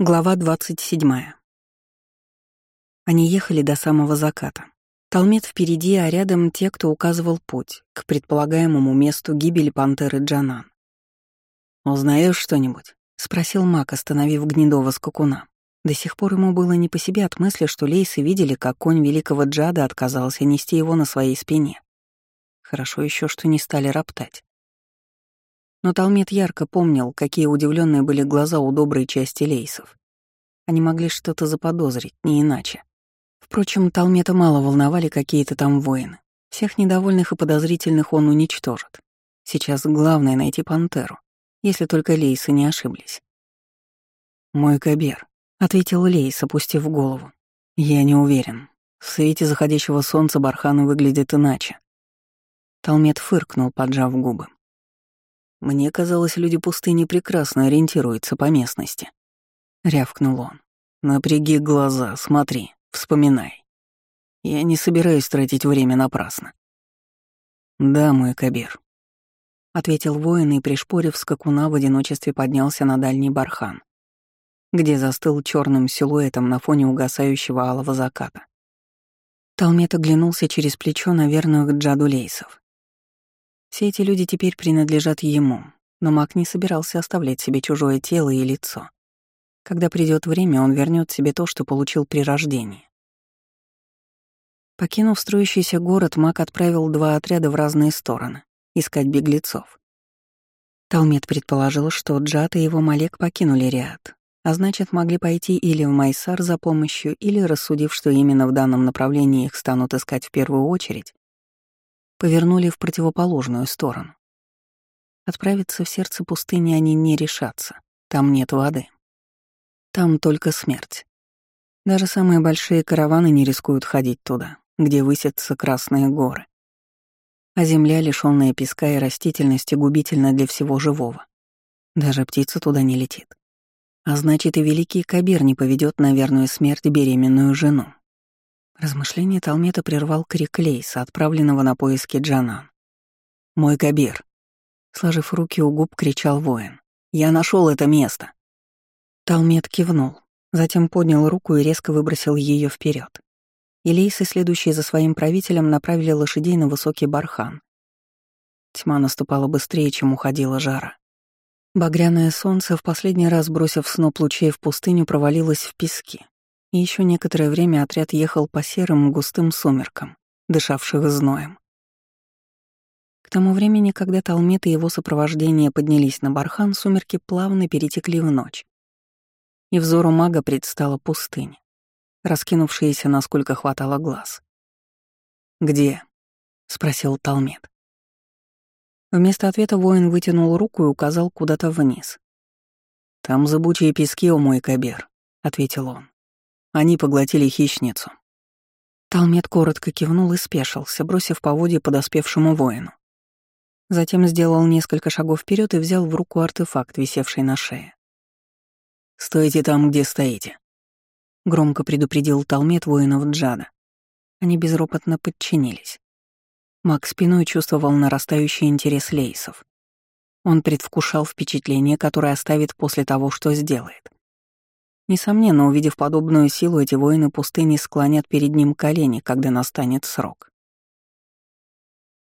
Глава 27. Они ехали до самого заката. Талмет впереди, а рядом те, кто указывал путь к предполагаемому месту гибели пантеры Джанан. «Узнаешь что-нибудь?» — спросил Мак, остановив гнедого скакуна. До сих пор ему было не по себе от мысли, что лейсы видели, как конь великого Джада отказался нести его на своей спине. Хорошо еще, что не стали роптать. Но Талмет ярко помнил, какие удивленные были глаза у доброй части лейсов. Они могли что-то заподозрить, не иначе. Впрочем, Талмета мало волновали какие-то там воины. Всех недовольных и подозрительных он уничтожит. Сейчас главное — найти пантеру, если только лейсы не ошиблись. «Мой кабер», — ответил Лейс, опустив голову. «Я не уверен. В свете заходящего солнца барханы выглядят иначе». Талмет фыркнул, поджав губы. Мне казалось, люди пустыни прекрасно ориентируются по местности. Рявкнул он. Напряги глаза, смотри, вспоминай. Я не собираюсь тратить время напрасно. Да, мой Кабир. Ответил воин и, пришпорив скакуна, в одиночестве поднялся на дальний бархан, где застыл черным силуэтом на фоне угасающего алого заката. Талмет оглянулся через плечо на верных Джаду Лейсов. Все эти люди теперь принадлежат ему, но маг не собирался оставлять себе чужое тело и лицо. Когда придет время, он вернет себе то, что получил при рождении. Покинув строящийся город, маг отправил два отряда в разные стороны — искать беглецов. Талмет предположил, что Джат и его Малек покинули Риад, а значит, могли пойти или в Майсар за помощью, или, рассудив, что именно в данном направлении их станут искать в первую очередь, повернули в противоположную сторону. Отправиться в сердце пустыни они не решатся. Там нет воды. Там только смерть. Даже самые большие караваны не рискуют ходить туда, где высятся красные горы. А земля, лишённая песка и растительности, губительна для всего живого. Даже птица туда не летит. А значит, и великий Кабир не поведет на верную смерть беременную жену. Размышление Талмета прервал крик Лейса, отправленного на поиски Джанан. «Мой Кабир!» Сложив руки у губ, кричал воин. «Я нашел это место!» Талмет кивнул, затем поднял руку и резко выбросил ее вперед. И лейсы, следующие за своим правителем, направили лошадей на высокий бархан. Тьма наступала быстрее, чем уходила жара. Багряное солнце, в последний раз бросив сноп лучей в пустыню, провалилось в пески, и еще некоторое время отряд ехал по серым густым сумеркам, дышавших зноем. К тому времени, когда Талмет и его сопровождение поднялись на бархан, сумерки плавно перетекли в ночь. И взору мага предстала пустыня, раскинувшаяся, насколько хватало глаз. «Где?» — спросил Талмет. Вместо ответа воин вытянул руку и указал куда-то вниз. «Там зыбучие пески, о мой кабер», — ответил он. Они поглотили хищницу. Талмет коротко кивнул и спешился, бросив поводья подоспевшему воину. Затем сделал несколько шагов вперед и взял в руку артефакт, висевший на шее. «Стойте там, где стоите», — громко предупредил Талмет воинов Джада. Они безропотно подчинились. Мак спиной чувствовал нарастающий интерес лейсов. Он предвкушал впечатление, которое оставит после того, что сделает. Несомненно, увидев подобную силу, эти воины пустыни склонят перед ним колени, когда настанет срок.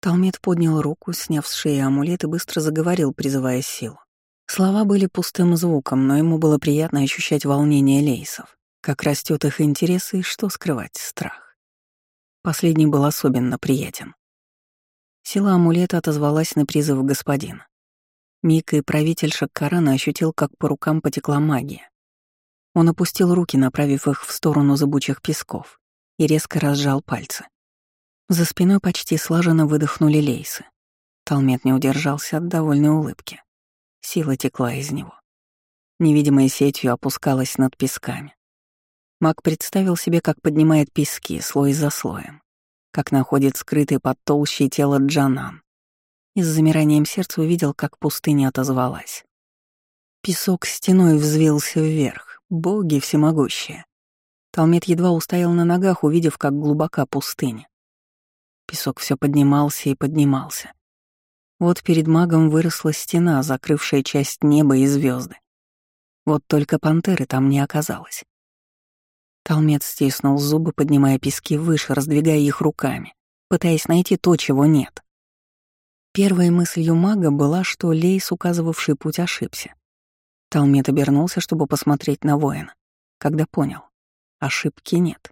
Талмет поднял руку, сняв с шеи амулет и быстро заговорил, призывая силу. Слова были пустым звуком, но ему было приятно ощущать волнение лейсов, как растет их интерес и что скрывать страх. Последний был особенно приятен. Сила амулета отозвалась на призыв господина. Мик и правитель Шаккарана ощутил, как по рукам потекла магия. Он опустил руки, направив их в сторону зыбучих песков, и резко разжал пальцы. За спиной почти слаженно выдохнули лейсы. Талмет не удержался от довольной улыбки. Сила текла из него. Невидимой сетью опускалась над песками. Маг представил себе, как поднимает пески слой за слоем, как находит скрытый под толщей тело Джанан. И с замиранием сердца увидел, как пустыня отозвалась. Песок стеной взвился вверх, Боги всемогущие. Талмит едва устоял на ногах, увидев, как глубока пустыня. Песок все поднимался и поднимался. Вот перед магом выросла стена, закрывшая часть неба и звезды. Вот только пантеры там не оказалось. Талмет стиснул зубы, поднимая пески выше, раздвигая их руками, пытаясь найти то, чего нет. Первой мыслью мага была, что Лейс, указывавший путь, ошибся. Талмет обернулся, чтобы посмотреть на воина, когда понял — ошибки нет.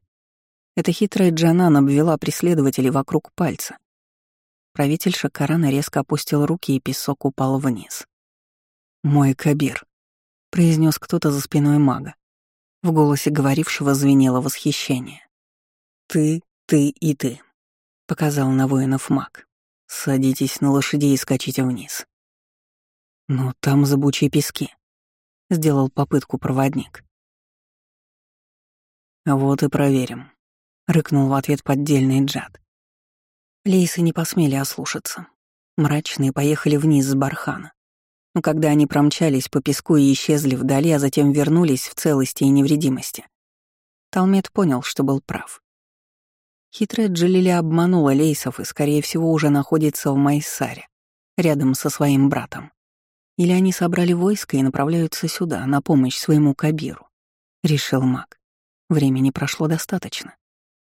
Эта хитрая Джанан обвела преследователей вокруг пальца. Правитель Шакарана резко опустил руки, и песок упал вниз. «Мой Кабир», — произнес кто-то за спиной мага. В голосе говорившего звенело восхищение. «Ты, ты и ты», — показал на воинов маг. «Садитесь на лошадей и скачите вниз». «Но там забучие пески», — сделал попытку проводник. «Вот и проверим», — рыкнул в ответ поддельный джад. Лейсы не посмели ослушаться. Мрачные поехали вниз с бархана. Но когда они промчались по песку и исчезли вдали, а затем вернулись в целости и невредимости, Талмет понял, что был прав. Хитрая Джалиля обманула Лейсов и, скорее всего, уже находится в Майсаре, рядом со своим братом. Или они собрали войско и направляются сюда, на помощь своему Кабиру, — решил маг. Времени прошло достаточно.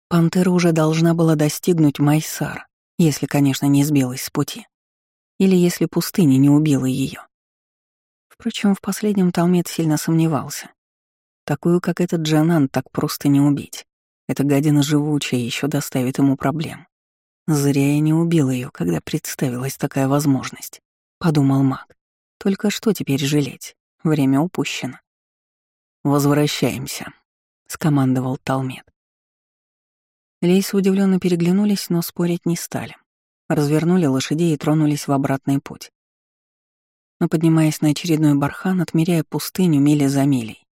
Пантера уже должна была достигнуть Майсара, если, конечно, не сбилась с пути. Или если пустыня не убила ее. Впрочем, в последнем Талмет сильно сомневался. Такую, как этот Джанан, так просто не убить. Эта гадина живучая еще доставит ему проблем. Зря я не убил ее, когда представилась такая возможность, подумал маг. Только что теперь жалеть? Время упущено. Возвращаемся, скомандовал Талмет. Лейсы удивленно переглянулись, но спорить не стали. Развернули лошадей и тронулись в обратный путь. Но поднимаясь на очередной бархан, отмеряя пустыню мили за милей,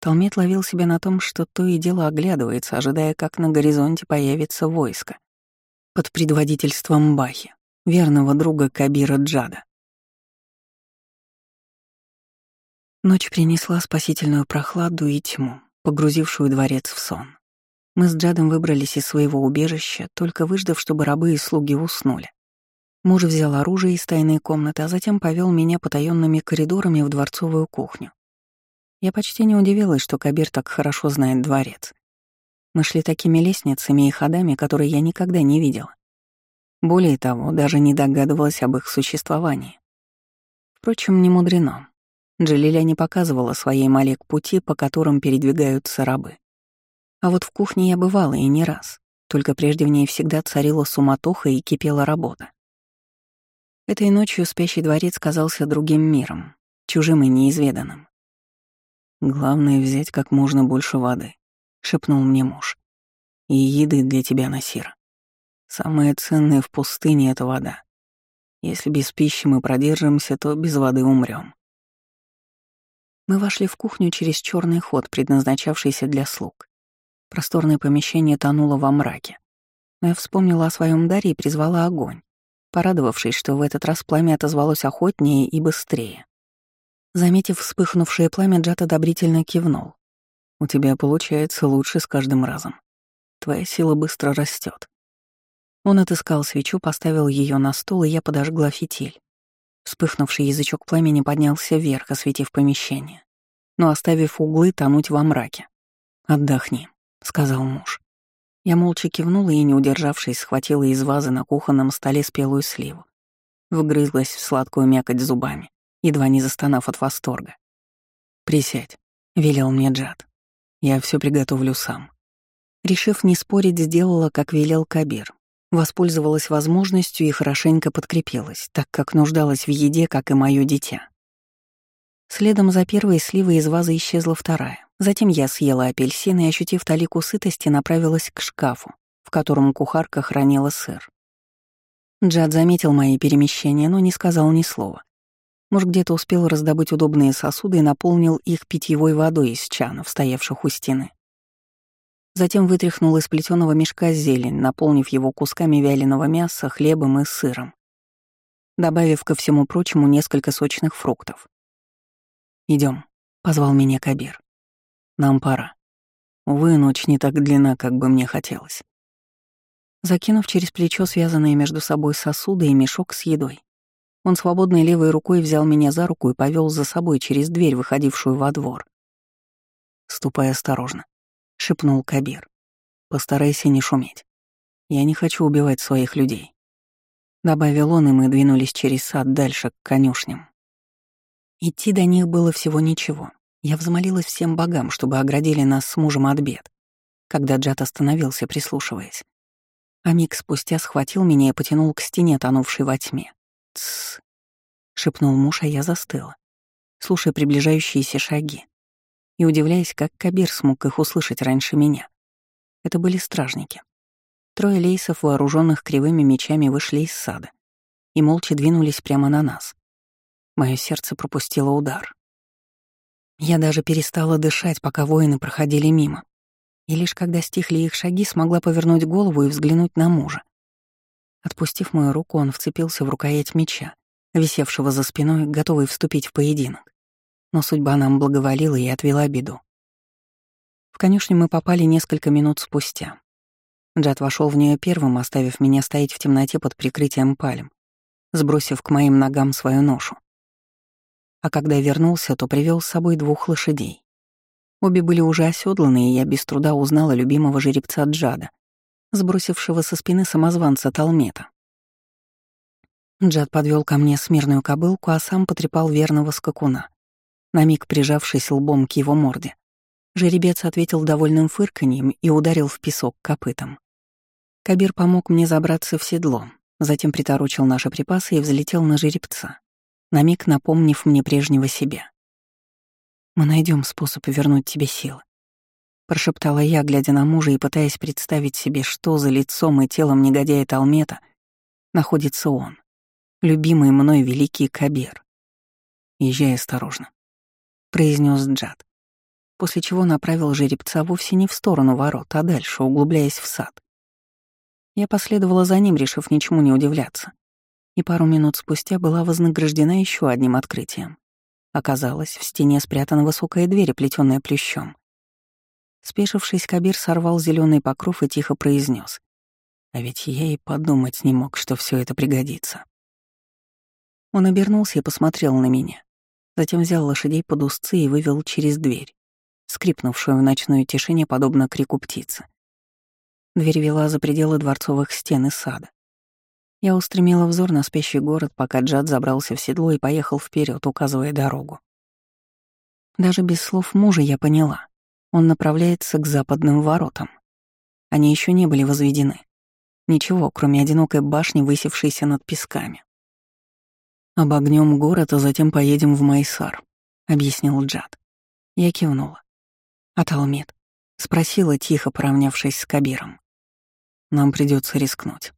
Талмет ловил себя на том, что то и дело оглядывается, ожидая, как на горизонте появится войско. Под предводительством Бахи, верного друга Кабира Джада. Ночь принесла спасительную прохладу и тьму, погрузившую дворец в сон. Мы с Джадом выбрались из своего убежища, только выждав, чтобы рабы и слуги уснули. Муж взял оружие из тайной комнаты, а затем повел меня потаенными коридорами в дворцовую кухню. Я почти не удивилась, что Кабир так хорошо знает дворец. Мы шли такими лестницами и ходами, которые я никогда не видела. Более того, даже не догадывалась об их существовании. Впрочем, не мудрено. Джалиля не показывала своей Малек пути, по которым передвигаются рабы. А вот в кухне я бывала и не раз, только прежде в ней всегда царила суматоха и кипела работа. Этой ночью спящий дворец казался другим миром, чужим и неизведанным. «Главное — взять как можно больше воды», — шепнул мне муж. «И еды для тебя, Насир. Самое ценное в пустыне — это вода. Если без пищи мы продержимся, то без воды умрем. Мы вошли в кухню через черный ход, предназначавшийся для слуг. Просторное помещение тонуло во мраке. Но я вспомнила о своем даре и призвала огонь, порадовавшись, что в этот раз пламя отозвалось охотнее и быстрее. Заметив вспыхнувшее пламя, Джат одобрительно кивнул. «У тебя получается лучше с каждым разом. Твоя сила быстро растет. Он отыскал свечу, поставил ее на стол, и я подожгла фитиль. Вспыхнувший язычок пламени поднялся вверх, осветив помещение, но оставив углы тонуть во мраке. «Отдохни», — сказал муж. Я молча кивнула и, не удержавшись, схватила из вазы на кухонном столе спелую сливу. Вгрызлась в сладкую мякоть зубами, едва не застонав от восторга. «Присядь», — велел мне Джад. «Я все приготовлю сам». Решив не спорить, сделала, как велел Кабир. Воспользовалась возможностью и хорошенько подкрепилась, так как нуждалась в еде, как и мое дитя. Следом за первой сливой из вазы исчезла вторая. Затем я съела апельсин и, ощутив талику сытости, направилась к шкафу, в котором кухарка хранила сыр. Джад заметил мои перемещения, но не сказал ни слова. Может, где-то успел раздобыть удобные сосуды и наполнил их питьевой водой из чанов, стоявших у стены. Затем вытряхнул из плетеного мешка зелень, наполнив его кусками вяленого мяса, хлебом и сыром, добавив ко всему прочему несколько сочных фруктов. Идем, позвал меня Кабир. Нам пора. Увы, ночь не так длинна, как бы мне хотелось. Закинув через плечо связанные между собой сосуды и мешок с едой, Он свободной левой рукой взял меня за руку и повел за собой через дверь, выходившую во двор. «Ступай осторожно», — шепнул Кабир. «Постарайся не шуметь. Я не хочу убивать своих людей». Добавил он, и мы двинулись через сад дальше, к конюшням. Идти до них было всего ничего. Я взмолилась всем богам, чтобы оградили нас с мужем от бед, когда Джад остановился, прислушиваясь. А миг спустя схватил меня и потянул к стене, тонувшей во тьме. «Тссс», — шепнул муж, а я застыла, слушая приближающиеся шаги и удивляясь, как Кабир смог их услышать раньше меня. Это были стражники. Трое лейсов, вооруженных кривыми мечами, вышли из сада и молча двинулись прямо на нас. Мое сердце пропустило удар. Я даже перестала дышать, пока воины проходили мимо. И лишь когда стихли их шаги, смогла повернуть голову и взглянуть на мужа. Отпустив мою руку, он вцепился в рукоять меча, висевшего за спиной, готовый вступить в поединок. Но судьба нам благоволила и отвела беду. В конюшню мы попали несколько минут спустя. Джад вошел в нее первым, оставив меня стоять в темноте под прикрытием палем, сбросив к моим ногам свою ношу а когда вернулся, то привел с собой двух лошадей. Обе были уже оседланы, и я без труда узнала любимого жеребца Джада, сбросившего со спины самозванца Талмета. Джад подвел ко мне смирную кобылку, а сам потрепал верного скакуна, на миг прижавшись лбом к его морде. Жеребец ответил довольным фырканьем и ударил в песок копытом. Кабир помог мне забраться в седло, затем приторочил наши припасы и взлетел на жеребца на миг напомнив мне прежнего себя. «Мы найдем способ вернуть тебе силы», — прошептала я, глядя на мужа и пытаясь представить себе, что за лицом и телом негодяя Талмета находится он, любимый мной великий Кабир. «Езжай осторожно», — произнес Джад, после чего направил жеребца вовсе не в сторону ворот, а дальше, углубляясь в сад. Я последовала за ним, решив ничему не удивляться и пару минут спустя была вознаграждена еще одним открытием. Оказалось, в стене спрятана высокая дверь, плетённая плющом. Спешившись, Кабир сорвал зеленый покров и тихо произнес: «А ведь я и подумать не мог, что все это пригодится». Он обернулся и посмотрел на меня. Затем взял лошадей под узцы и вывел через дверь, скрипнувшую в ночной тишине подобно крику птицы. Дверь вела за пределы дворцовых стен и сада. Я устремила взор на спящий город, пока Джад забрался в седло и поехал вперед, указывая дорогу. Даже без слов мужа я поняла. Он направляется к западным воротам. Они еще не были возведены. Ничего, кроме одинокой башни, высевшейся над песками. «Обогнем город, а затем поедем в Майсар», — объяснил Джад. Я кивнула. «А Талмит?» — спросила, тихо поравнявшись с Кабиром. «Нам придется рискнуть».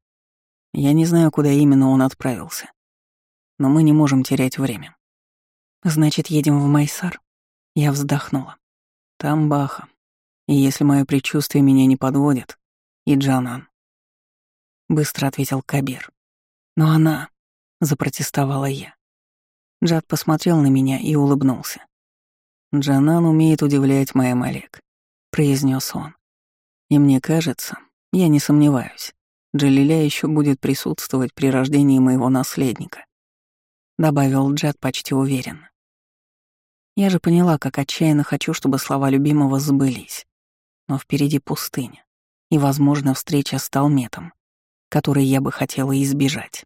Я не знаю, куда именно он отправился. Но мы не можем терять время. Значит, едем в Майсар? Я вздохнула. Там Баха. И если мое предчувствие меня не подводит, и Джанан. Быстро ответил Кабир. Но она... Запротестовала я. Джад посмотрел на меня и улыбнулся. «Джанан умеет удивлять моя Малек», — произнес он. «И мне кажется, я не сомневаюсь, Джалиля еще будет присутствовать при рождении моего наследника», — добавил Джад почти уверенно. Я же поняла, как отчаянно хочу, чтобы слова любимого сбылись. Но впереди пустыня и, возможно, встреча с Талметом, которой я бы хотела избежать.